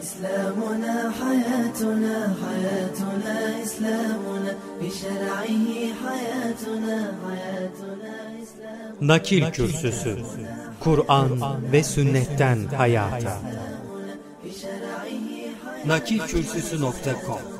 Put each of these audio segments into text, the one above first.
إسلامنا حياتنا حياتنا إسلامنا بشرعه حياتنا حياتنا إسلامنا Nakil Kürsüsü Kur'an ve Sünnetten Hayata Nakilkürsüsü.com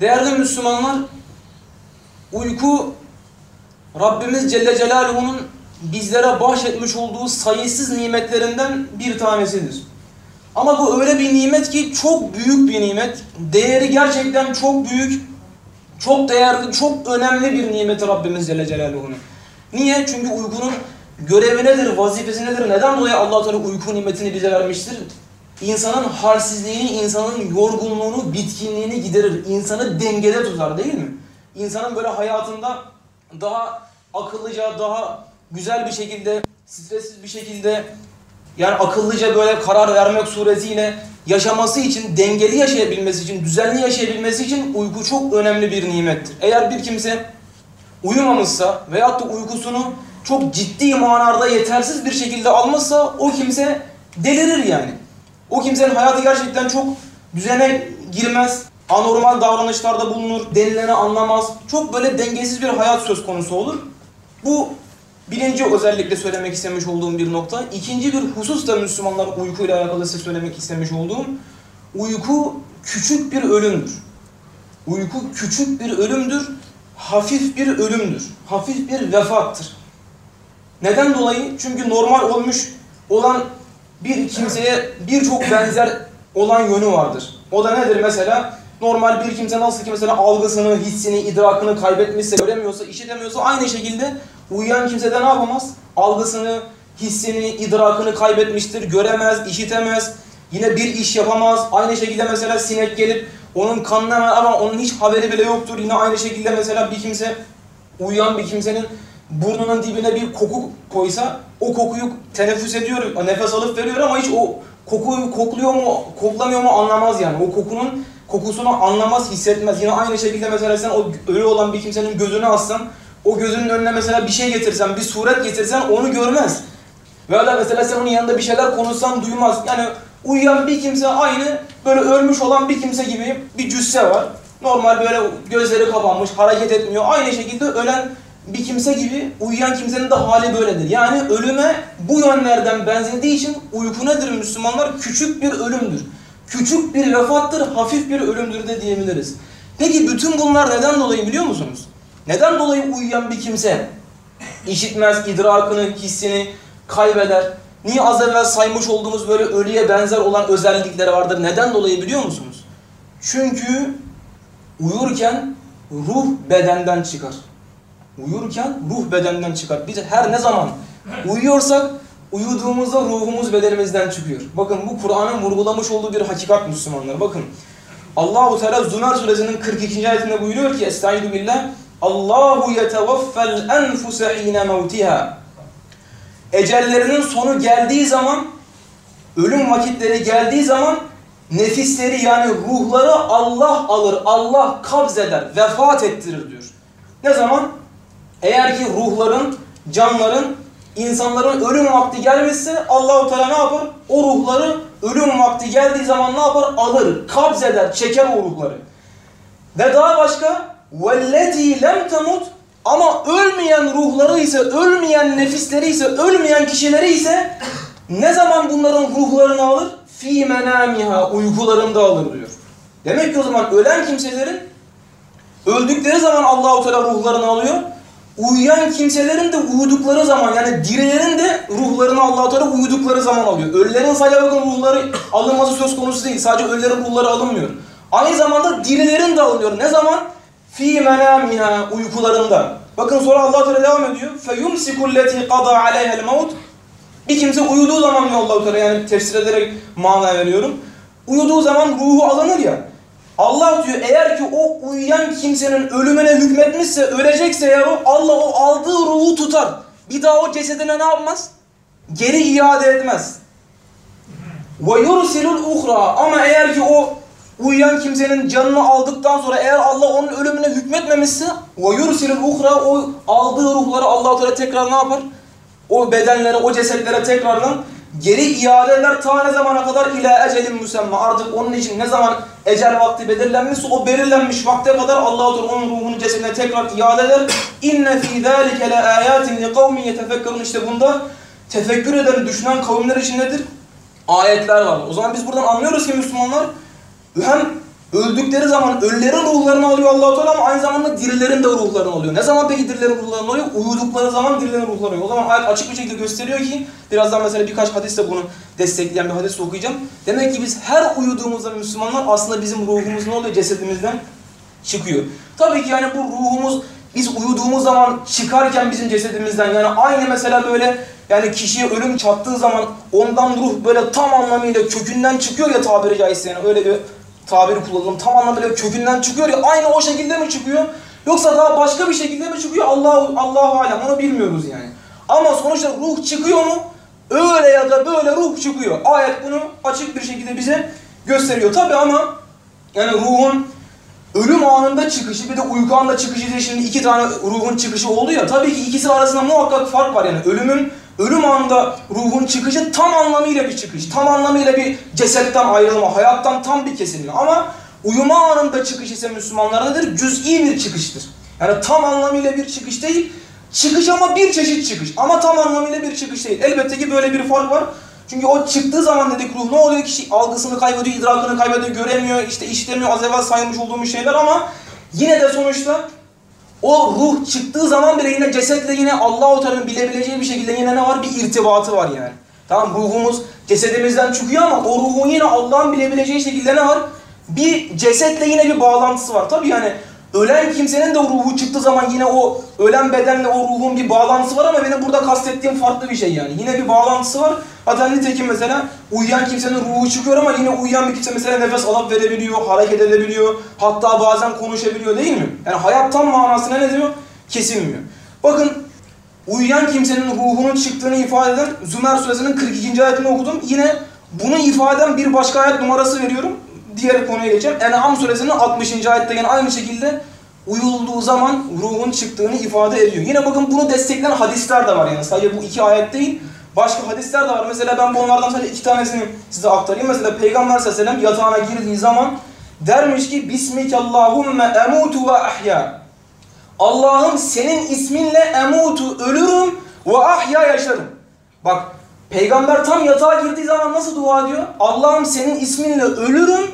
Değerli Müslümanlar, uyku Rabbimiz Celle Celaluhu'nun bizlere bahşetmiş olduğu sayısız nimetlerinden bir tanesidir. Ama bu öyle bir nimet ki çok büyük bir nimet. Değeri gerçekten çok büyük, çok değerli, çok önemli bir nimeti Rabbimiz Celle Celaluhu'nun. Niye? Çünkü uykunun görevi nedir, vazifesi nedir? Neden dolayı allah Teala uyku nimetini bize vermiştir? İnsanın halsizliğini, insanın yorgunluğunu, bitkinliğini giderir. İnsanı dengede tutar değil mi? İnsanın böyle hayatında daha akıllıca, daha güzel bir şekilde, stressiz bir şekilde yani akıllıca böyle karar vermek suretiyle yaşaması için, dengeli yaşayabilmesi için, düzenli yaşayabilmesi için uyku çok önemli bir nimettir. Eğer bir kimse uyumamışsa veyahut da uykusunu çok ciddi manada yetersiz bir şekilde almışsa o kimse delirir yani. O kimsenin hayatı gerçekten çok düzene girmez, anormal davranışlarda bulunur, denileni anlamaz. Çok böyle dengesiz bir hayat söz konusu olur. Bu birinci özellikle söylemek istemiş olduğum bir nokta. İkinci bir husus da Müslümanlar uykuyla alakalı size söylemek istemiş olduğum. Uyku küçük bir ölümdür. Uyku küçük bir ölümdür, hafif bir ölümdür. Hafif bir vefattır. Neden dolayı? Çünkü normal olmuş olan bir kimseye birçok benzer olan yönü vardır. O da nedir mesela? Normal bir kimse nasıl ki mesela algısını, hissini, idrakını kaybetmişse, göremiyorsa, işitemiyorsa aynı şekilde uyuyan kimse de ne yapamaz? Algısını, hissini, idrakını kaybetmiştir, göremez, işitemez, yine bir iş yapamaz. Aynı şekilde mesela sinek gelip onun kanına ama onun hiç haberi bile yoktur. Yine aynı şekilde mesela bir kimse, uyuyan bir kimsenin burnunun dibine bir koku koysa o kokuyu teneffüs ediyor, nefes alıp veriyor ama hiç o kokuyu kokluyor mu, koklamıyor mu anlamaz yani. O kokunun kokusunu anlamaz, hissetmez. Yine aynı şekilde mesela sen o ölü olan bir kimsenin gözünü assan, o gözünün önüne mesela bir şey getirsen, bir suret getirsen onu görmez. Veya da mesela sen onun yanında bir şeyler konuşsan duymaz. Yani uyuyan bir kimse aynı böyle ölmüş olan bir kimse gibi bir cüsse var. Normal böyle gözleri kapanmış, hareket etmiyor. Aynı şekilde ölen bir kimse gibi uyuyan kimsenin de hali böyledir. Yani ölüme bu yönlerden benzediği için uyku nedir Müslümanlar? Küçük bir ölümdür. Küçük bir vefattır, hafif bir ölümdür de diyebiliriz. Peki bütün bunlar neden dolayı biliyor musunuz? Neden dolayı uyuyan bir kimse işitmez, idrakını, hissini kaybeder? Niye az evvel saymış olduğumuz böyle ölüye benzer olan özellikleri vardır? Neden dolayı biliyor musunuz? Çünkü uyurken ruh bedenden çıkar. Uyurken ruh bedenden çıkar. Biz her ne zaman uyuyorsak uyuduğumuzda ruhumuz bedenimizden çıkıyor. Bakın bu Kur'an'ın vurgulamış olduğu bir hakikat Müslümanlar. Bakın Allahu Teala Zümer suresinin 42. ayetinde buyuruyor ki Estaizu billah Allahu yetevaffel enfuse hine mevtiha ecellerinin sonu geldiği zaman, ölüm vakitleri geldiği zaman nefisleri yani ruhları Allah alır, Allah kabzeder, vefat ettirir diyor. Ne zaman? Eğer ki ruhların, canların, insanların ölüm vakti gelmişse Allahu Teala ne yapar? O ruhları ölüm vakti geldiği zaman ne yapar? Alır, kabzeder, çeker o ruhları. Ve daha başka وَالَّتِي lem temut ama ölmeyen ruhları ise, ölmeyen nefisleri ise, ölmeyen kişileri ise ne zaman bunların ruhlarını alır? fi menamiha uykularında alır diyor. Demek ki o zaman ölen kimselerin öldükleri zaman Allahu Teala ruhlarını alıyor. Uyuyan kimselerin de uyudukları zaman yani dirilerin de ruhlarını Allahu Teala uyudukları zaman alıyor. Ölülerin sadece bakın ruhları alınması söz konusu değil. Sadece ölülerin ruhları alınmıyor. Aynı zamanda dirilerin de alınıyor. Ne zaman? Fi menamiha uykularında. Bakın sonra Allah Teala devam ediyor. Feyumsiku lleti qada aleyha'l maut. Bir kimse uyuduğu zaman diyor Allah Teala yani tefsir ederek mana veriyorum. Uyuduğu zaman ruhu alınır ya. Allah diyor eğer ki o uyuyan kimsenin ölümüne hükmetmişse, ölecekse o Allah o aldığı ruhu tutar. Bir daha o cesedine ne yapmaz? Geri iade etmez. Ve yursilul uhra ama eğer ki o uyuyan kimsenin canını aldıktan sonra eğer Allah onun ölümüne hükmetmemişse ve yursilul uhra o aldığı ruhları Allah Teala tekrar ne yapar? O bedenlere, o cesetlere tekrardan geri iade eder ta ne zamana kadar ila ecelin müsemma. Artık onun için ne zaman ecel vakti belirlenmişse o belirlenmiş vakte kadar Allah Teala onun ruhunu cesedine tekrar iade eder. İnne fî zâlike le âyâtin li kavmin yetefekkerun. İşte bunda tefekkür eden, düşünen kavimler için nedir? Ayetler var. O zaman biz buradan anlıyoruz ki Müslümanlar hem öldükleri zaman ölülerin ruhlarını alıyor Allah Teala ama aynı zamanda dirilerin de ruhlarını alıyor. Ne zaman peki dirilerin ruhlarını alıyor? Uyudukları zaman dirilerin ruhlarını alıyor. O zaman ayet açık bir şekilde gösteriyor ki birazdan mesela birkaç hadiste bunu destekleyen bir hadis okuyacağım. Demek ki biz her uyuduğumuzda Müslümanlar aslında bizim ruhumuz ne oluyor? Cesedimizden çıkıyor. Tabii ki yani bu ruhumuz biz uyuduğumuz zaman çıkarken bizim cesedimizden yani aynı mesela böyle yani kişiye ölüm çattığı zaman ondan ruh böyle tam anlamıyla kökünden çıkıyor ya tabiri caizse yani öyle bir tabiri kullanalım. Tam anlamıyla kökünden çıkıyor ya aynı o şekilde mi çıkıyor? Yoksa daha başka bir şekilde mi çıkıyor? Allah Allahu alem onu bilmiyoruz yani. Ama sonuçta ruh çıkıyor mu? Öyle ya da böyle ruh çıkıyor. Ayet bunu açık bir şekilde bize gösteriyor. Tabi ama yani ruhun ölüm anında çıkışı bir de uyku anında çıkışı diye şimdi iki tane ruhun çıkışı oldu ya. Tabii ki ikisi arasında muhakkak fark var yani. Ölümün ölüm anında ruhun çıkışı tam anlamıyla bir çıkış. Tam anlamıyla bir cesetten ayrılma, hayattan tam bir kesilme. Ama uyuma anında çıkış ise Müslümanlara nedir? Cüz'i bir çıkıştır. Yani tam anlamıyla bir çıkış değil. Çıkış ama bir çeşit çıkış. Ama tam anlamıyla bir çıkış değil. Elbette ki böyle bir fark var. Çünkü o çıktığı zaman dedik ruh ne oluyor? Kişi algısını kaybediyor, idrakını kaybediyor, göremiyor, işte işlemiyor, az evvel saymış olduğumuz şeyler ama yine de sonuçta o ruh çıktığı zaman bile yine cesetle yine Allah-u Teala'nın bilebileceği bir şekilde yine ne var? Bir irtibatı var yani. Tamam ruhumuz cesedimizden çıkıyor ama o ruhun yine Allah'ın bilebileceği şekilde ne var? Bir cesetle yine bir bağlantısı var. Tabii yani ölen kimsenin de ruhu çıktığı zaman yine o ölen bedenle o ruhun bir bağlantısı var ama benim burada kastettiğim farklı bir şey yani. Yine bir bağlantısı var. Hatta nitekim mesela uyuyan kimsenin ruhu çıkıyor ama yine uyuyan bir kimse mesela nefes alıp verebiliyor, hareket edebiliyor. Hatta bazen konuşabiliyor değil mi? Yani hayat tam manasına ne diyor? Kesilmiyor. Bakın uyuyan kimsenin ruhunun çıktığını ifade eden Zümer suresinin 42. ayetini okudum. Yine bunu ifade eden bir başka ayet numarası veriyorum. Diğer konuya geçeceğim. En'am suresinin 60. ayette yine aynı şekilde uyulduğu zaman ruhun çıktığını ifade ediyor. Yine bakın bunu destekleyen hadisler de var yani. Sadece bu iki ayet değil. Başka hadisler de var. Mesela ben bunlardan sadece iki tanesini size aktarayım. Mesela Peygamber sallallahu aleyhi ve sellem yatağına girdiği zaman dermiş ki Bismike Allahumme emutu ve ahya. Allah'ım senin isminle emutu ölürüm ve ahya yaşarım. Bak Peygamber tam yatağa girdiği zaman nasıl dua ediyor? Allah'ım senin isminle ölürüm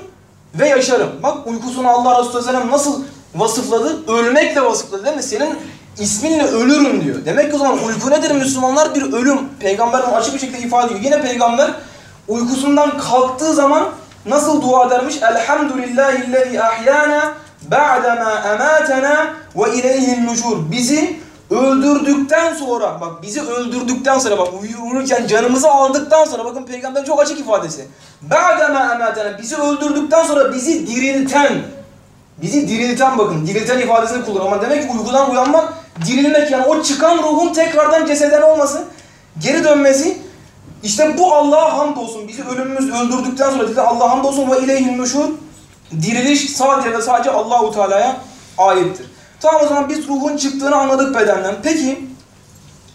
ve yaşarım. Bak uykusunu Allah Resulü Aleyhisselam nasıl vasıfladı? Ölmekle vasıfladı değil mi? Senin isminle ölürüm diyor. Demek ki o zaman uyku nedir Müslümanlar? Bir ölüm. Peygamber bunu açık bir şekilde ifade ediyor. Yine peygamber uykusundan kalktığı zaman nasıl dua edermiş? Elhamdülillahillezî ahyana ba'dema ematena ve ileyhin nuşur. Bizi öldürdükten sonra bak bizi öldürdükten sonra bak uyurken canımızı aldıktan sonra bakın peygamberin çok açık ifadesi. Ba'dema ematena bizi öldürdükten sonra bizi dirilten bizi dirilten bakın dirilten ifadesini kullanıyor ama demek ki uykudan uyanmak dirilmek yani o çıkan ruhun tekrardan ceseden olması Geri dönmesi işte bu Allah'a hamdolsun. Bizi ölümümüz öldürdükten sonra dedi Allah'a hamdolsun ve ileyhin nuşur. Diriliş sadece ve sadece Allahu Teala'ya aittir. Tamam o zaman biz ruhun çıktığını anladık bedenden. Peki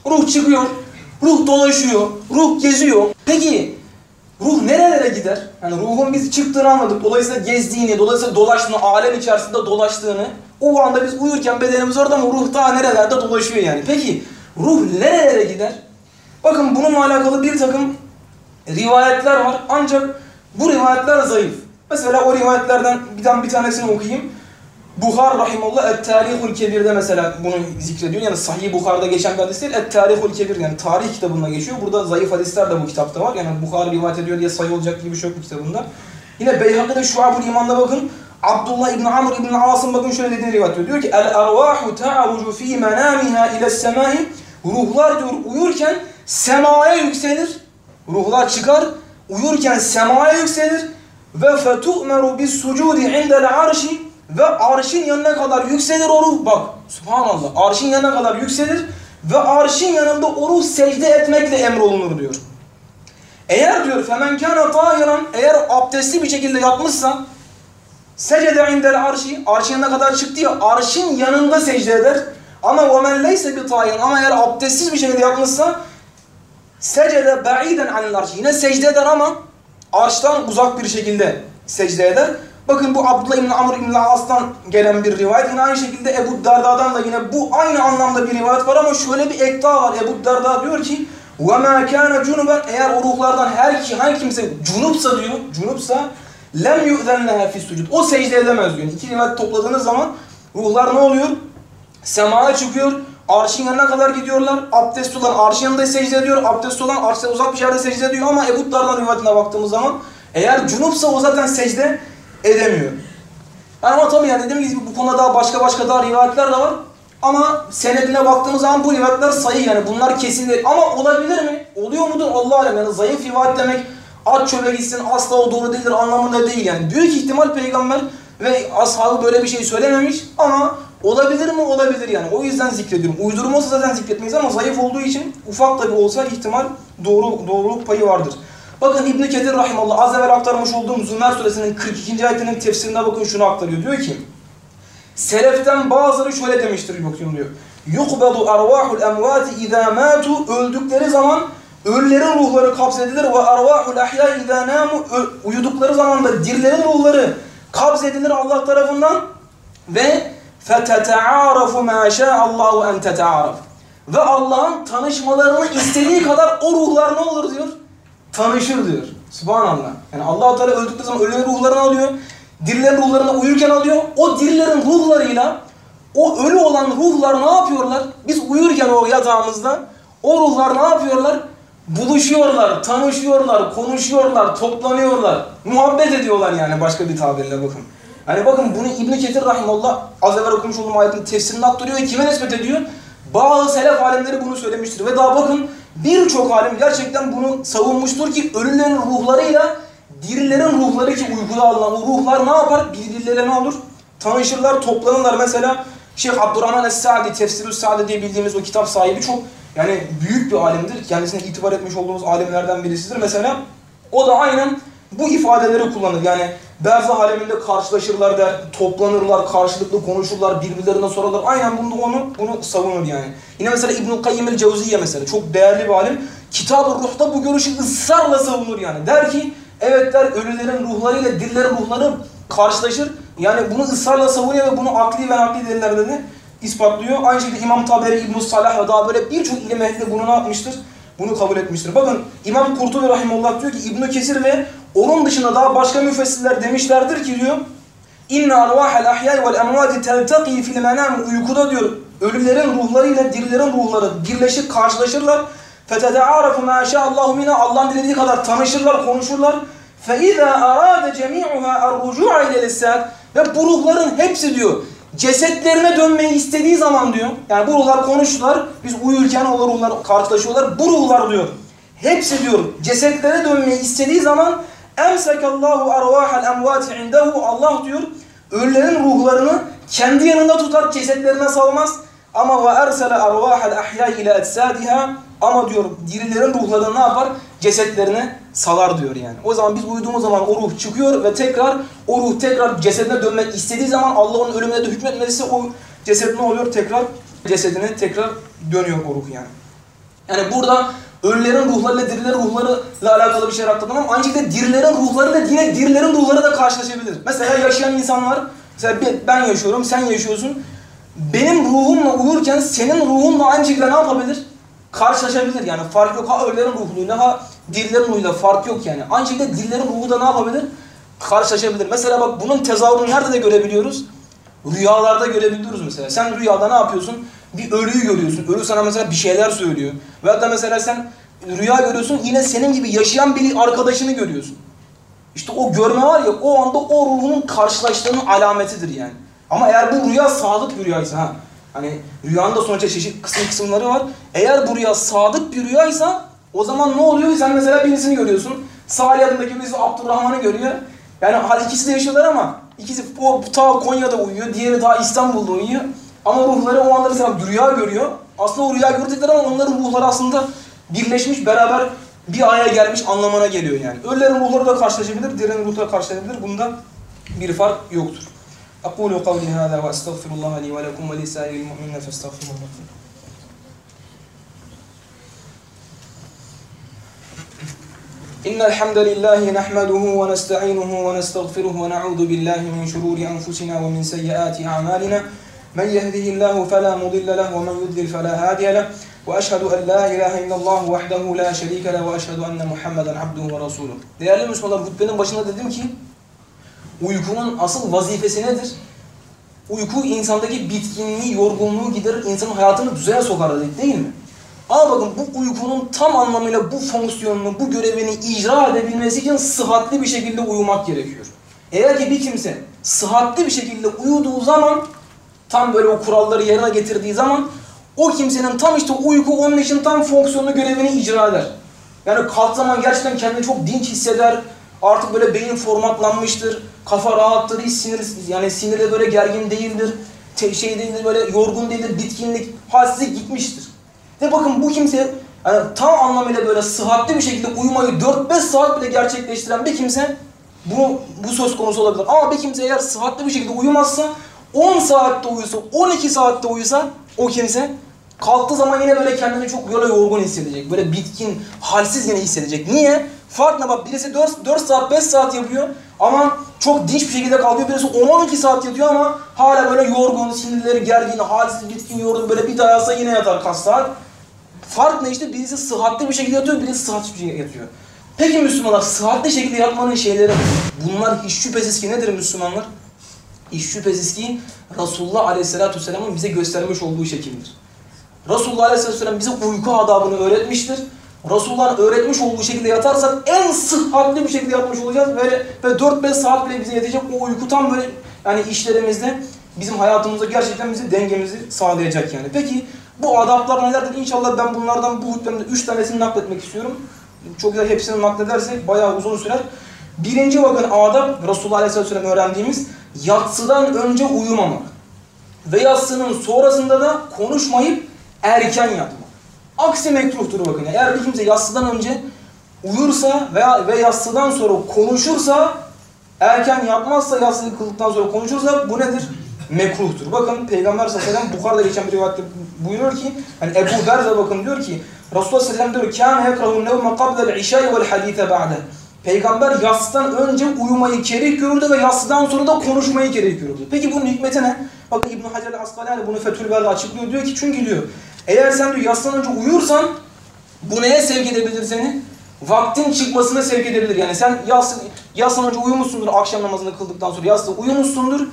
ruh çıkıyor, ruh dolaşıyor, ruh geziyor. Peki ruh nerelere gider? Yani ruhun biz çıktığını anladık. Dolayısıyla gezdiğini, dolayısıyla dolaştığını, alem içerisinde dolaştığını. O anda biz uyurken bedenimiz orada ama ruh daha nerelerde dolaşıyor yani. Peki ruh nerelere gider? Bakın bununla alakalı bir takım rivayetler var. Ancak bu rivayetler zayıf. Mesela o rivayetlerden bir tanesini okuyayım. Buhar rahimullah Et-Tarihul Kebir'de mesela bunu zikrediyor. Yani Sahih Buhar'da geçen bir hadis değil. Et-Tarihul Kebir yani tarih kitabında geçiyor. Burada zayıf hadisler de bu kitapta var. Yani Buhar rivayet ediyor diye sayı olacak gibi bir şey bu kitabında. Yine Beyhaki'de Şuab-ül İman'da bakın. Abdullah İbni Amr İbni Asım bakın şöyle dediğini rivayet ediyor. Diyor ki El ervahu ta'rucu fi menamiha ile semai Ruhlar diyor uyurken semaya yükselir. Ruhlar çıkar. Uyurken semaya yükselir. Ve fetu'meru bis sucudi indel arşi ve arşın yanına kadar yükselir o ruh. Bak subhanallah arşın yanına kadar yükselir ve arşın yanında o ruh secde etmekle emrolunur diyor. Eğer diyor femen kana tahiran eğer abdestli bir şekilde yapmışsa secde indel arşi arşın yanına kadar çıktı ya arşın yanında secde eder. Ama ve men leyse ama eğer abdestsiz bir şekilde yapmışsa secde ba'iden anil arşi yine secde eder ama arştan uzak bir şekilde secde eder. Bakın bu Abdullah İbni Amr İbni As'tan gelen bir rivayet. Yine aynı şekilde Ebu Darda'dan da yine bu aynı anlamda bir rivayet var ama şöyle bir ek daha var. Ebu Darda diyor ki وَمَا كَانَ جُنُبًا Eğer o ruhlardan her ki hangi kimse cunupsa diyor, cunupsa lem yu'zen leha fis sucud. O secde edemez diyor. İki rivayet topladığınız zaman ruhlar ne oluyor? Semaya çıkıyor. Arşın yanına kadar gidiyorlar. Abdest olan arşın yanında secde ediyor. Abdest olan arştan uzak bir yerde secde ediyor ama Ebu Dardan rivayetine baktığımız zaman eğer cunupsa o zaten secde edemiyor. Yani ama tabii yani dediğim gibi bu konuda daha başka başka daha rivayetler de var. Ama senedine baktığımız zaman bu rivayetler sayı yani bunlar kesin değil. Ama olabilir mi? Oluyor mudur? Allah alem yani zayıf rivayet demek at çöpe gitsin asla o doğru değildir anlamında değil yani. Büyük ihtimal peygamber ve ashabı böyle bir şey söylememiş ama olabilir mi? Olabilir yani. O yüzden zikrediyorum. Uydurma olsa zaten zikretmeyiz ama zayıf olduğu için ufak da bir olsa ihtimal doğru doğruluk payı vardır. Bakın İbn-i Kedir Rahimallah az evvel aktarmış olduğum Zümer suresinin 42. ayetinin tefsirine bakın şunu aktarıyor. Diyor ki Seleften bazıları şöyle demiştir bakıyorum diyor. Yukbedu ervahul emvati izâ mâtu öldükleri zaman ölülerin ruhları kapsedilir ve ervahul ahya izâ nâmu uyudukları zaman da dirilerin ruhları kapsedilir Allah tarafından ve fetete'ârafu mâ şâ'allâhu en tete'âraf ve Allah'ın tanışmalarını istediği kadar o ruhlar ne olur diyor? Tanışır diyor. Subhanallah. Yani allah Teala öldükleri zaman ölülerin ruhlarını alıyor. Dirilerin ruhlarını uyurken alıyor. O dirilerin ruhlarıyla o ölü olan ruhlar ne yapıyorlar? Biz uyurken o yatağımızda o ruhlar ne yapıyorlar? Buluşuyorlar, tanışıyorlar, konuşuyorlar, toplanıyorlar. Muhabbet ediyorlar yani başka bir tabirle bakın. Yani bakın bunu İbn Ketir rahimullah az evvel okumuş olduğum ayetin tefsirini aktarıyor kime nispet ediyor? Bazı selef alemleri bunu söylemiştir ve daha bakın birçok alim gerçekten bunu savunmuştur ki ölülerin ruhlarıyla dirilerin ruhları ki uykuda alınan o ruhlar ne yapar? Birbirleriyle ne olur? Tanışırlar, toplanırlar. Mesela Şeyh Abdurrahman Es-Sa'di, Tefsirü Sa'di diye bildiğimiz o kitap sahibi çok yani büyük bir alimdir. Kendisine itibar etmiş olduğumuz alimlerden birisidir. Mesela o da aynen bu ifadeleri kullanır. Yani Berzah aleminde karşılaşırlar der, toplanırlar, karşılıklı konuşurlar, birbirlerine sorarlar. Aynen bunu onu bunu savunur yani. Yine mesela İbnül Kayyim el Cevziye mesela çok değerli bir alim. Kitab-ı Ruh'ta bu görüşü ısrarla savunur yani. Der ki evet der ölülerin ruhlarıyla dillerin ruhları karşılaşır. Yani bunu ısrarla savunuyor ve bunu akli ve nakli delillerde de ispatlıyor. Aynı şekilde İmam Taberi, İbn-i Salah ve daha böyle birçok ilim ehli bunu ne yapmıştır? Bunu kabul etmiştir. Bakın İmam Kurtubi Rahimullah diyor ki İbn Kesir ve onun dışında daha başka müfessirler demişlerdir ki diyor İnne arvahel ahyai vel emvati teltaki fil uykuda diyor ölülerin ruhlarıyla dirilerin ruhları birleşir karşılaşırlar. Fetete'arafu ma şa'allahu mina Allah'ın dilediği kadar tanışırlar, konuşurlar. Fe iza arada cemi'uha er-rucu'a ile ve bu ruhların hepsi diyor cesetlerine dönmeyi istediği zaman diyor. Yani bu ruhlar konuştular. Biz uyurken o ruhlar karşılaşıyorlar. Bu ruhlar diyor. Hepsi diyor cesetlere dönmeyi istediği zaman emsekallahu arvahal emvati indehu Allah diyor ölülerin ruhlarını kendi yanında tutar cesetlerine salmaz ama ve ersele arvahal ahya ile etsadiha Ama diyor dirilerin ruhları ne yapar? Cesetlerine salar diyor yani. O zaman biz uyuduğumuz zaman o ruh çıkıyor ve tekrar o ruh tekrar cesedine dönmek istediği zaman Allah'ın ölümüne de hükmetmediyse o ceset ne oluyor? Tekrar cesedine tekrar dönüyor o ruh yani. Yani burada ölülerin ruhlarıyla dirilerin ruhlarıyla alakalı bir şey atladım ama aynı şekilde dirilerin ruhları da yine dirilerin ruhları da karşılaşabilir. Mesela yaşayan insanlar, mesela ben yaşıyorum, sen yaşıyorsun. Benim ruhumla uyurken senin ruhunla aynı şekilde ne yapabilir? Karşılaşabilir yani fark yok. Ha ölülerin ruhuyla ha dirilerin ruhuyla fark yok yani. Aynı şekilde dirilerin ruhu da ne yapabilir? Karşılaşabilir. Mesela bak bunun tezahürünü nerede de görebiliyoruz? Rüyalarda görebiliyoruz mesela. Sen rüyada ne yapıyorsun? Bir ölüyü görüyorsun. Ölü sana mesela bir şeyler söylüyor. Veyahut da mesela sen rüya görüyorsun yine senin gibi yaşayan bir arkadaşını görüyorsun. İşte o görme var ya o anda o ruhunun karşılaştığının alametidir yani. Ama eğer bu rüya sadık bir rüyaysa ha hani rüyanın da sonuçta çeşitli kısım kısımları var. Eğer bu rüya sadık bir rüyaysa o zaman ne oluyor? Sen mesela birisini görüyorsun. Salih adındaki birisi Abdurrahman'ı görüyor. Yani hal ikisi de yaşıyorlar ama ikisi o ta Konya'da uyuyor, diğeri daha İstanbul'da uyuyor. Ama ruhları o anda mesela rüya görüyor. Aslında o rüya gördükleri ama onların ruhları aslında birleşmiş, beraber bir aya gelmiş anlamına geliyor yani. Ölülerin ruhları da karşılaşabilir, dirilerin ruhları da karşılaşabilir. Bunda bir fark yoktur. أقول قولي هذا وأستغفر الله لي ولكم ولسائر المؤمنين فاستغفروه إن الحمد لله نحمده ونستعينه ونستغفره ونعوذ بالله من شرور أنفسنا ومن سيئات أعمالنا من يهده الله فلا مضل له ومن يضلل فلا هادي له وأشهد أن لا إله إلا الله وحده لا شريك له وأشهد أن محمدا عبده ورسوله Değerli Müslümanlar hutbenin başında dedim ki uykunun asıl vazifesi nedir? Uyku insandaki bitkinliği, yorgunluğu giderir, insanın hayatını düzene sokar dedik değil mi? Ama bakın bu uykunun tam anlamıyla bu fonksiyonunu, bu görevini icra edebilmesi için sıhhatli bir şekilde uyumak gerekiyor. Eğer ki bir kimse sıhhatli bir şekilde uyuduğu zaman, tam böyle o kuralları yerine getirdiği zaman, o kimsenin tam işte uyku onun için tam fonksiyonunu, görevini icra eder. Yani kalk zaman gerçekten kendini çok dinç hisseder, artık böyle beyin formatlanmıştır, kafa rahattır, hiç sinir, yani sinirde böyle gergin değildir, şey değildir, böyle yorgun değildir, bitkinlik, halsizlik gitmiştir. Ve bakın bu kimse yani tam anlamıyla böyle sıhhatli bir şekilde uyumayı 4-5 saat bile gerçekleştiren bir kimse bu, bu söz konusu olabilir. Ama bir kimse eğer sıhhatli bir şekilde uyumazsa 10 saatte uyusa, 12 saatte uyusa o kimse kalktığı zaman yine böyle kendini çok böyle yorgun hissedecek. Böyle bitkin, halsiz yine hissedecek. Niye? Fark ne bak birisi 4, 4 saat 5 saat yapıyor ama çok dinç bir şekilde kalkıyor. Birisi 10-12 saat yatıyor ama hala böyle yorgun, sinirleri gergin, halsiz, bitkin, yorgun böyle bir dayasa yine yatar kaç saat. Fark ne işte? Birisi sıhhatli bir şekilde yatıyor, birisi sıhhatsiz bir şekilde yatıyor. Peki Müslümanlar sıhhatli şekilde yatmanın şeyleri bunlar hiç şüphesiz ki nedir Müslümanlar? Hiç şüphesiz ki Resulullah Aleyhisselatü Vesselam'ın bize göstermiş olduğu şekildir. Resulullah Aleyhisselatü Vesselam bize uyku adabını öğretmiştir. Resulullah'ın öğretmiş olduğu şekilde yatarsak en sıhhatli bir şekilde yatmış olacağız ve, ve 4-5 saat bile bize yetecek o uyku tam böyle yani işlerimizde bizim hayatımızda gerçekten bizi dengemizi sağlayacak yani. Peki bu adaplar nelerdir? İnşallah ben bunlardan bu hutbemde 3 tanesini nakletmek istiyorum. Çok güzel hepsini nakledersek bayağı uzun sürer. Birinci bakın adab Resulullah Aleyhisselatü Vesselam öğrendiğimiz yatsıdan önce uyumamak. Ve yatsının sonrasında da konuşmayıp erken yatmak. Aksi mekruhtur bakın. Eğer bir kimse yatsıdan önce uyursa veya ve yatsıdan sonra konuşursa erken yatmazsa yatsıyı kıldıktan sonra konuşursa bu nedir? Mekruhtur. Bakın Peygamber sallallahu aleyhi ve geçen bir rivayette buyuruyor ki yani Ebu Derze bakın diyor ki Resulullah sallallahu aleyhi ve sellem diyor kâne yekrahun nevme qablel işâi vel hadîte ba'de Peygamber yatsıdan önce uyumayı kerih görürdü ve yatsıdan sonra da konuşmayı kerih görürdü. Peki bunun hikmeti ne? Bakın İbn Hacer Askalani bunu Fethül Bari'de açıklıyor. Diyor ki çünkü diyor eğer sen diyor yatsıdan önce uyursan bu neye sevk edebilir seni? Vaktin çıkmasına sevk edebilir. Yani sen yas, yatsıdan önce uyumuşsundur akşam namazını kıldıktan sonra yatsıda uyumuşsundur.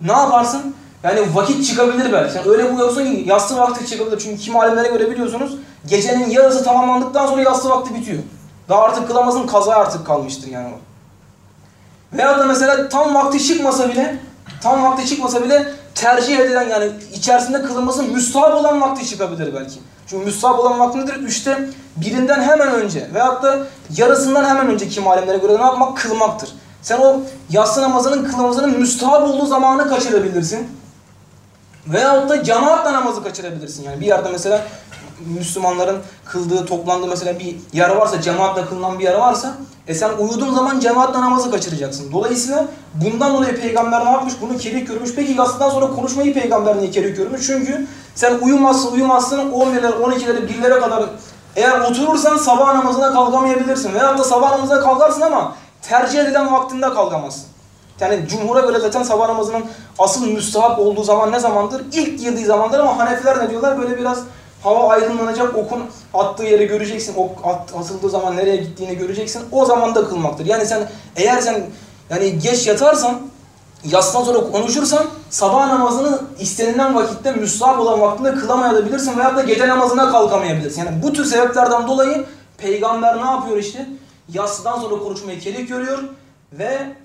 Ne yaparsın? Yani vakit çıkabilir belki. Sen öyle uyuyorsun ki yastı vakti çıkabilir. Çünkü kim alimlere göre biliyorsunuz gecenin yarısı tamamlandıktan sonra yastı vakti bitiyor. Daha artık kılamazın kaza artık kalmıştır yani. Veya da mesela tam vakti çıkmasa bile tam vakti çıkmasa bile tercih edilen yani içerisinde kılınması müstahap olan vakti çıkabilir belki. Çünkü müstahap olan vakti nedir? Üçte birinden hemen önce veyahut da yarısından hemen önce kim alemlere göre ne yapmak? Kılmaktır. Sen o yatsı namazının kılınmasının müstahap olduğu zamanı kaçırabilirsin. Veyahut da cemaatle namazı kaçırabilirsin. Yani bir yerde mesela Müslümanların kıldığı, toplandığı mesela bir yer varsa, cemaatle kılınan bir yer varsa e sen uyuduğun zaman cemaatle namazı kaçıracaksın. Dolayısıyla bundan dolayı peygamber ne yapmış? Bunu kerih görmüş. Peki yatsıdan sonra konuşmayı peygamber niye kerih görmüş? Çünkü sen uyumazsın uyumazsın 11'lere 12'lere 1'lere kadar eğer oturursan sabah namazına kalkamayabilirsin. Veyahut da sabah namazına kalkarsın ama tercih edilen vaktinde kalkamazsın. Yani cumhura göre zaten sabah namazının asıl müstahap olduğu zaman ne zamandır? İlk girdiği zamandır ama Hanefiler ne diyorlar? Böyle biraz hava aydınlanacak, okun attığı yeri göreceksin. Ok at, atıldığı zaman nereye gittiğini göreceksin. O zaman da kılmaktır. Yani sen eğer sen yani geç yatarsan Yastan sonra konuşursan sabah namazını istenilen vakitte müstahap olan vaktinde kılamayabilirsin veya da gece namazına kalkamayabilirsin. Yani bu tür sebeplerden dolayı peygamber ne yapıyor işte? Yatsıdan sonra konuşmayı kerek görüyor ve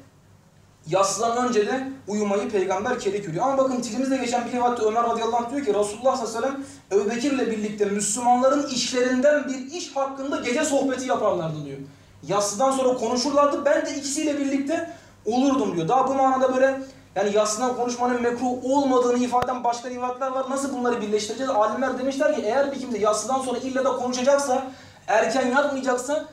yatsıdan önce de uyumayı peygamber kerek görüyor. Ama bakın tilimizde geçen bir rivayette Ömer radıyallahu anh diyor ki Resulullah sallallahu aleyhi ve sellem Ebu Bekir'le birlikte Müslümanların işlerinden bir iş hakkında gece sohbeti yaparlardı diyor. Yatsıdan sonra konuşurlardı. Ben de ikisiyle birlikte olurdum diyor. Daha bu manada böyle yani yatsıdan konuşmanın mekruh olmadığını ifade eden başka rivayetler var. Nasıl bunları birleştireceğiz? Alimler demişler ki eğer bir kimse yatsıdan sonra illa da konuşacaksa, erken yatmayacaksa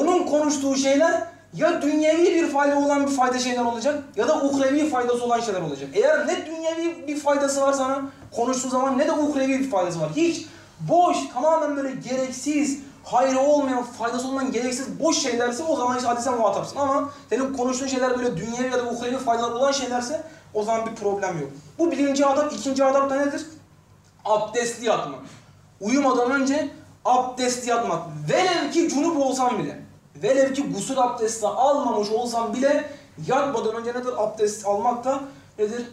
onun konuştuğu şeyler ya dünyevi bir fayda olan bir fayda şeyler olacak ya da uhrevi faydası olan şeyler olacak. Eğer ne dünyevi bir faydası var sana konuştuğu zaman ne de uhrevi bir faydası var. Hiç boş, tamamen böyle gereksiz, hayrı olmayan, faydası olmayan gereksiz boş şeylerse o zaman işte hadise muhatapsın. Ama senin konuştuğun şeyler böyle dünyevi ya da uhrevi faydalar olan şeylerse o zaman bir problem yok. Bu birinci adab. ikinci adab da nedir? Abdestli yatmak. Uyumadan önce abdestli yatmak. Velev ki cunup olsam bile. Velev ki gusül abdesti almamış olsam bile yatmadan önce nedir? Abdest almak da nedir?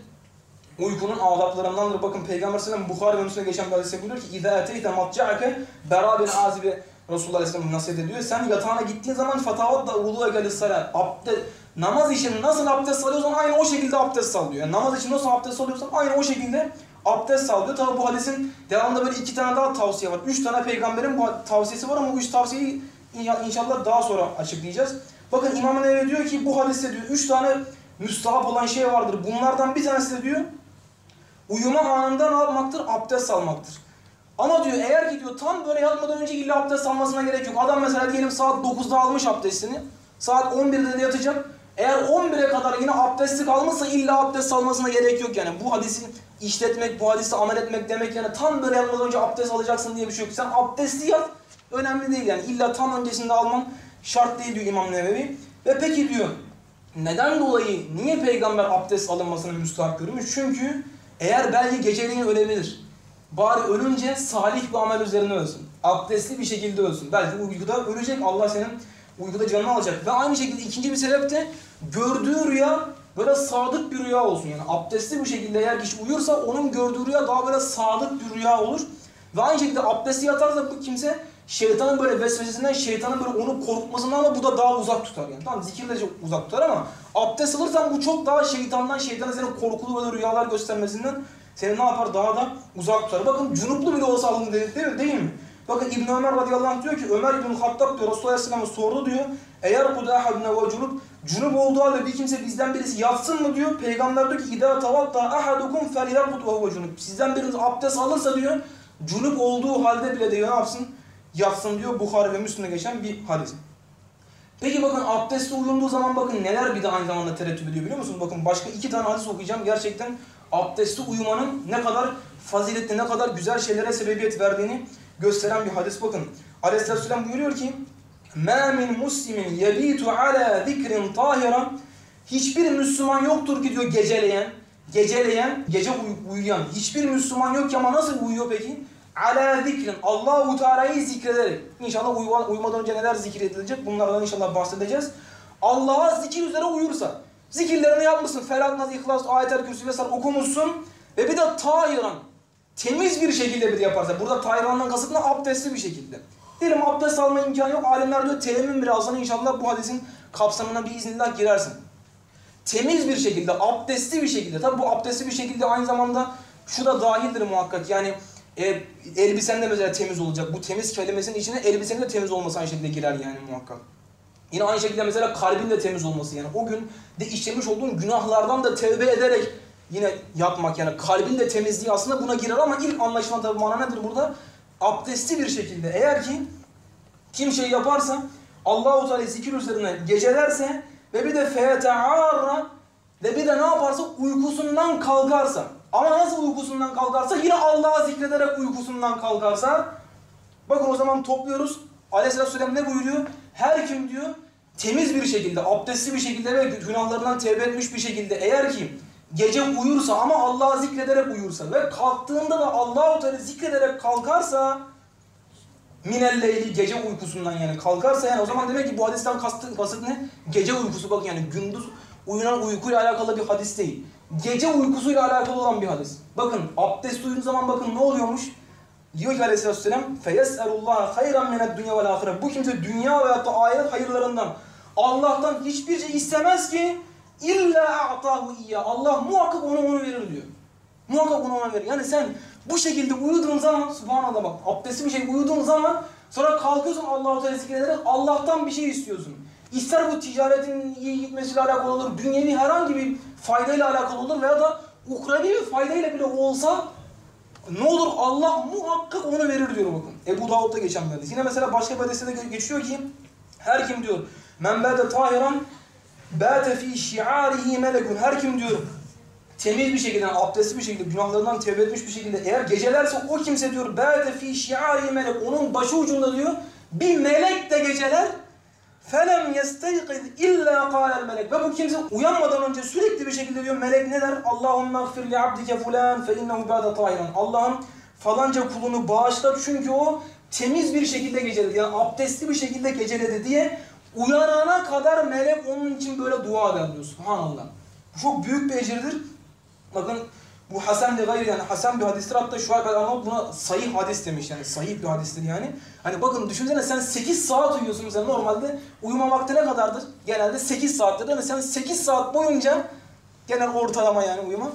Uykunun adaplarındandır. Bakın Peygamber sallallahu aleyhi ve sellem Bukhari ve Müslim'e geçen bir hadise buyuruyor ki اِذَا اَتَيْتَ مَطْجَعَكَ بَرَا بِنْ عَازِبِ Resulullah Aleyhisselam nasihat ediyor. Sen yatağına gittiğin zaman fatavat da uluğa gelir salat. Abdest, namaz için nasıl abdest alıyorsan aynı o şekilde abdest al diyor. Yani namaz için nasıl abdest alıyorsan aynı o şekilde abdest al diyor. Tabi bu hadisin devamında böyle iki tane daha tavsiye var. Üç tane peygamberin bu tavsiyesi var ama bu üç tavsiyeyi inşallah daha sonra açıklayacağız. Bakın İmam Nevevi diyor ki bu hadiste diyor üç tane müstahap olan şey vardır. Bunlardan bir tanesi de diyor uyuma anında ne yapmaktır? Abdest almaktır. Ama diyor eğer ki diyor tam böyle yatmadan önce illa abdest almasına gerek yok. Adam mesela diyelim saat 9'da almış abdestini. Saat 11'de de yatacak. Eğer 11'e kadar yine abdesti kalmışsa illa abdest almasına gerek yok yani. Bu hadisi işletmek, bu hadisi amel etmek demek yani tam böyle yatmadan önce abdest alacaksın diye bir şey yok. Sen abdesti yat önemli değil yani. İlla tam öncesinde alman şart değil diyor İmam Nevevi. Ve peki diyor neden dolayı niye peygamber abdest alınmasını müstahak görmüş? Çünkü eğer belki geceliğin ölebilir. Bari ölünce salih bir amel üzerine ölsün. Abdestli bir şekilde ölsün. Belki uykuda ölecek. Allah senin uykuda canını alacak. Ve aynı şekilde ikinci bir sebep de gördüğü rüya böyle sadık bir rüya olsun. Yani abdestli bir şekilde eğer kişi uyursa onun gördüğü rüya daha böyle sadık bir rüya olur. Ve aynı şekilde abdestli yatarsa bu kimse şeytanın böyle vesvesesinden, şeytanın böyle onu korkmasından ama bu da daha uzak tutar yani. Tamam zikirle uzak tutar ama abdest alırsan bu çok daha şeytandan, şeytanın senin korkulu böyle rüyalar göstermesinden seni ne yapar? Daha da uzak tutar. Bakın cunuplu bile olsa alın dedi değil mi? Değil mi? Bakın İbn Ömer radıyallahu anh diyor ki Ömer İbn Hattab diyor Resulullah aleyhisselam'a sordu diyor. Eğer kuda ahadine ve cunup cunup olduğu halde bir kimse bizden birisi yatsın mı diyor. Peygamber diyor ki İdâ tavatta ahadukum felyerkut ve huve cunup. Sizden biriniz abdest alırsa diyor cunup olduğu halde bile diyor ne yapsın? Yatsın diyor Bukhari ve Müslim'de geçen bir hadis. Peki bakın abdestle uyunduğu zaman bakın neler bir de aynı zamanda tereddüt ediyor biliyor musunuz? Bakın başka iki tane hadis okuyacağım. Gerçekten abdestli uyumanın ne kadar faziletli, ne kadar güzel şeylere sebebiyet verdiğini gösteren bir hadis bakın. Aleyhisselam buyuruyor ki مَا مِنْ مُسْلِمٍ يَب۪يتُ عَلَى ذِكْرٍ طَاهِرًا Hiçbir Müslüman yoktur ki diyor geceleyen, geceleyen, gece uy uyuyan. Hiçbir Müslüman yok ki ama nasıl uyuyor peki? Ala zikrin. Allahu Teala'yı zikrederek. İnşallah uyuma, uyumadan önce neler zikredilecek bunlardan inşallah bahsedeceğiz. Allah'a zikir üzere uyursa. Zikirlerini yapmışsın. Felak, Naz, İhlas, Ayet-el Kürsü vesaire okumuşsun. Ve bir de tayiran. Temiz bir şekilde bir de yaparsa. Burada tayirandan kasıt ne? Abdestli bir şekilde. Diyelim abdest alma imkanı yok. Alimler diyor teyemmüm birazdan inşallah bu hadisin kapsamına bir iznillah girersin. Temiz bir şekilde, abdestli bir şekilde. Tabi bu abdestli bir şekilde aynı zamanda şu da dahildir muhakkak. Yani e, elbisen de mesela temiz olacak. Bu temiz kelimesinin içine elbisenin de temiz olması aynı şekilde girer yani muhakkak. Yine aynı şekilde mesela kalbin de temiz olması yani o gün de işlemiş olduğun günahlardan da tevbe ederek yine yapmak yani kalbin de temizliği aslında buna girer ama ilk anlaşılan tabi mana nedir burada? abdestli bir şekilde eğer ki kim şey yaparsa Allahu Teala zikir üzerine gecelerse ve bir de feyetearra ve bir de ne yaparsa uykusundan kalkarsa ama nasıl uykusundan kalkarsa yine Allah'ı zikrederek uykusundan kalkarsa bakın o zaman topluyoruz. Aleyhisselatü Vesselam ne buyuruyor? Her kim diyor temiz bir şekilde, abdestli bir şekilde ve günahlarından tevbe etmiş bir şekilde eğer ki gece uyursa ama Allah'ı zikrederek uyursa ve kalktığında da Allahu Teala zikrederek kalkarsa minelleyli gece uykusundan yani kalkarsa yani o zaman demek ki bu hadisten kastı kasıt ne? Gece uykusu bak yani gündüz uyunan uykuyla alakalı bir hadis değil Gece uykusuyla alakalı olan bir hadis. Bakın abdest uyuduğu zaman bakın ne oluyormuş? Diyor ki aleyhissalatü vesselam فَيَسْأَلُ اللّٰهَ خَيْرًا مِنَ الدُّنْيَا وَالْآخِرَةِ Bu kimse dünya veyahut da ahiret hayırlarından Allah'tan hiçbir şey istemez ki illa a'tahu iyya. Allah muhakkak onu onu verir diyor. Muhakkak onu ona verir. Yani sen bu şekilde uyuduğun zaman subhanallah bak abdestli bir şey uyuduğun zaman sonra kalkıyorsun Allahu Teala zikrederek Allah'tan bir şey istiyorsun. İster bu ticaretin iyi gitmesiyle alakalı olur, dünyevi herhangi bir faydayla alakalı olur veya da uhrevi bir faydayla bile olsa ne olur Allah muhakkak onu verir diyor bakın. Ebu Davud'da geçen bir hadis. Yine mesela başka bir hadiste de geçiyor ki her kim diyor men bâde tahiran bâte fî şi'ârihi melekun. Her kim diyor temiz bir şekilde, yani abdestli bir şekilde, günahlarından tevbe etmiş bir şekilde eğer gecelerse o kimse diyor bâte fî şi'ârihi melek. Onun başı ucunda diyor bir melek de geceler felem yesteyqiz illa kâlel melek. Ve bu kimse uyanmadan önce sürekli bir şekilde diyor melek ne der? Allahümme gfir li abdike fulan fe innehu. Allah'ım falanca kulunu bağışla çünkü o temiz bir şekilde geceledi. Yani abdestli bir şekilde geceledi diye uyanana kadar melek onun için böyle dua eder diyor. Subhanallah. Bu çok büyük bir ecirdir. Bakın bu Hasan de gayri yani Hasan bir hadistir hatta şu kadar buna sahih hadis demiş yani sahih bir hadistir yani. Hani bakın düşünsene sen 8 saat uyuyorsun mesela normalde uyuma vakti ne kadardır? Genelde 8 saattir değil mi? Sen 8 saat boyunca genel ortalama yani uyuma.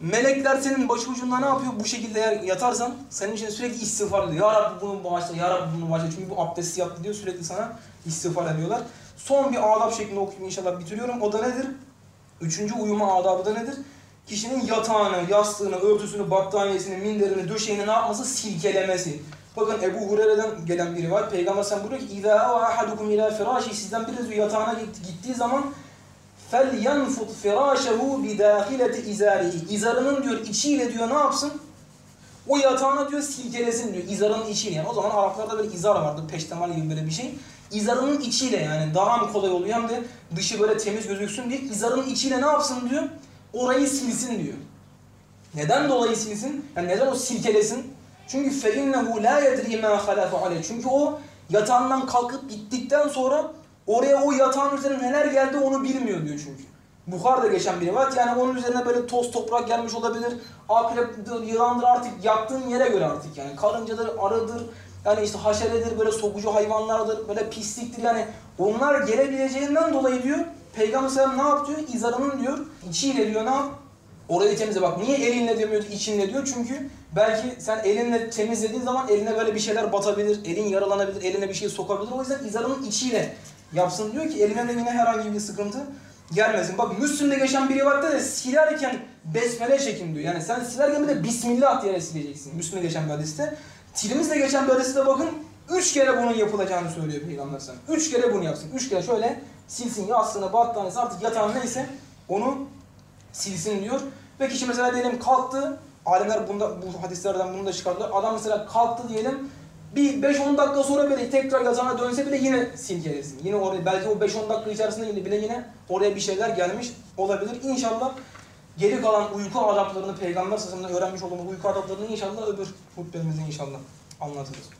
Melekler senin başucunda ne yapıyor? Bu şekilde yatarsan senin için sürekli istiğfar ediyor. Ya Rabbi bunu bağışla, Ya Rabbi bunu bağışla. Çünkü bu abdesti yaptı diyor sürekli sana istiğfar ediyorlar. Son bir adab şeklinde okuyayım inşallah bitiriyorum. O da nedir? Üçüncü uyuma adabı da nedir? Kişinin yatağını, yastığını, örtüsünü, battaniyesini, minderini, döşeğini ne yapması? Silkelemesi. Bakın Ebu Hureyre'den gelen biri var. Peygamber sen buyuruyor ki اِذَا اَوَا أَحَدُكُمْ اِلَى فِرَاشِ Sizden birisi diyor yatağına gittiği zaman فَلْيَنْفُضْ فِرَاشَهُ بِدَاخِلَةِ اِزَارِهِ İzarının diyor içiyle diyor ne yapsın? O yatağına diyor silkelesin diyor. İzarının içiyle yani. O zaman Araplarda böyle izar vardı. Peştemal gibi böyle bir şey. İzarının içiyle yani daha mı kolay oluyor hem de dışı böyle temiz gözüksün diye izarının içiyle ne yapsın diyor? Orayı silsin diyor. Neden dolayı silsin? Yani neden o silkelesin? Çünkü فَاِنَّهُ لَا يَدْرِي مَا خَلَفَ عَلَيْهِ Çünkü o yatağından kalkıp gittikten sonra oraya o yatağın üzerine neler geldi onu bilmiyor diyor çünkü. Buhar'da geçen bir rivayet yani onun üzerine böyle toz toprak gelmiş olabilir. Akreptir, yılandır artık yattığın yere göre artık yani. Karıncadır, arıdır, yani işte haşeredir, böyle sokucu hayvanlardır, böyle pisliktir yani. Onlar gelebileceğinden dolayı diyor Peygamber sallallahu ne yap diyor? İzarının diyor, içiyle diyor ne yap? Orayı temizle bak. Niye elinle demiyor, içinle diyor? Çünkü belki sen elinle temizlediğin zaman eline böyle bir şeyler batabilir, elin yaralanabilir, eline bir şey sokabilir. O yüzden izarının içiyle yapsın diyor ki eline de yine herhangi bir sıkıntı gelmesin. Bak Müslüm'de geçen bir rivayette de silerken besmele çekin diyor. Yani sen silerken bir de Bismillah diye sileceksin. Müslüm'de geçen bir hadiste. Tirimizde geçen bir hadiste bakın üç kere bunun yapılacağını söylüyor Peygamber sana. Üç kere bunu yapsın. Üç kere şöyle silsin yastığını, battaniyesi artık yatağın neyse onu silsin diyor. Ve kişi mesela diyelim kalktı, alimler bunda, bu hadislerden bunu da çıkardılar. Adam mesela kalktı diyelim, bir 5-10 dakika sonra bile tekrar yatağına dönse bile yine silkelesin. Yine oraya, belki o 5-10 dakika içerisinde bile yine oraya bir şeyler gelmiş olabilir. İnşallah geri kalan uyku adaplarını Peygamber sözünden öğrenmiş olduğumuz uyku adaplarını inşallah öbür hutbemizde inşallah anlatırız.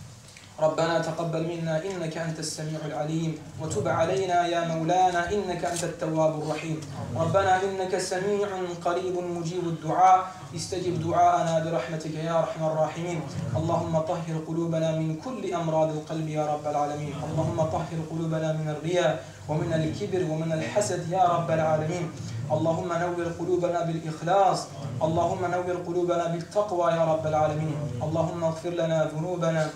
ربنا تقبل منا إنك أنت السميع العليم وتب علينا يا مولانا إنك أنت التواب الرحيم. ربنا إنك سميع قريب مجيب الدعاء. استجب دعاءنا برحمتك يا أرحم الراحمين. اللهم طهر قلوبنا من كل أمراض القلب يا رب العالمين. اللهم طهر قلوبنا من الرياء ومن الكبر ومن الحسد يا رب العالمين. اللهم نور قلوبنا بالإخلاص. اللهم نور قلوبنا بالتقوى يا رب العالمين. اللهم اغفر لنا ذنوبنا.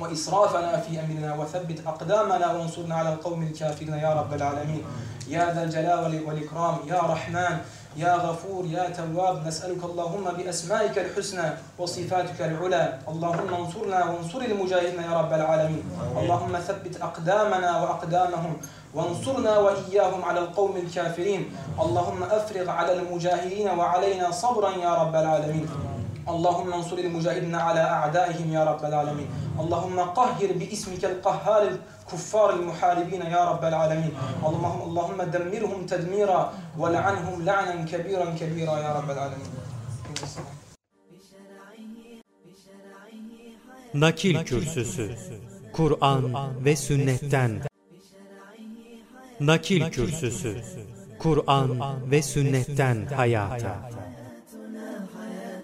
وإسرافنا في أمرنا وثبت أقدامنا وانصرنا على القوم الكافرين يا رب العالمين. يا ذا الجلال والإكرام يا رحمن يا غفور يا تواب نسألك اللهم بأسمائك الحسنى وصفاتك العلى. اللهم انصرنا وانصر المجاهدين يا رب العالمين. اللهم ثبت أقدامنا وأقدامهم وانصرنا وإياهم على القوم الكافرين. اللهم أفرغ على المجاهدين وعلينا صبرا يا رب العالمين. Allahümme ansuril mücahidine ala a'daihim ya rabbel alemin. Allahümme kahhir bi ismikel kahharil kuffaril muharibine ya rabbel alemin. Allahümme Allahümme demmirhum tedmira ve le'anhum le'nen kebiren kebira ya rabbel alemin. Nakil Kürsüsü Kur'an ve Sünnetten Nakil Kürsüsü Kur'an ve Sünnetten Hayata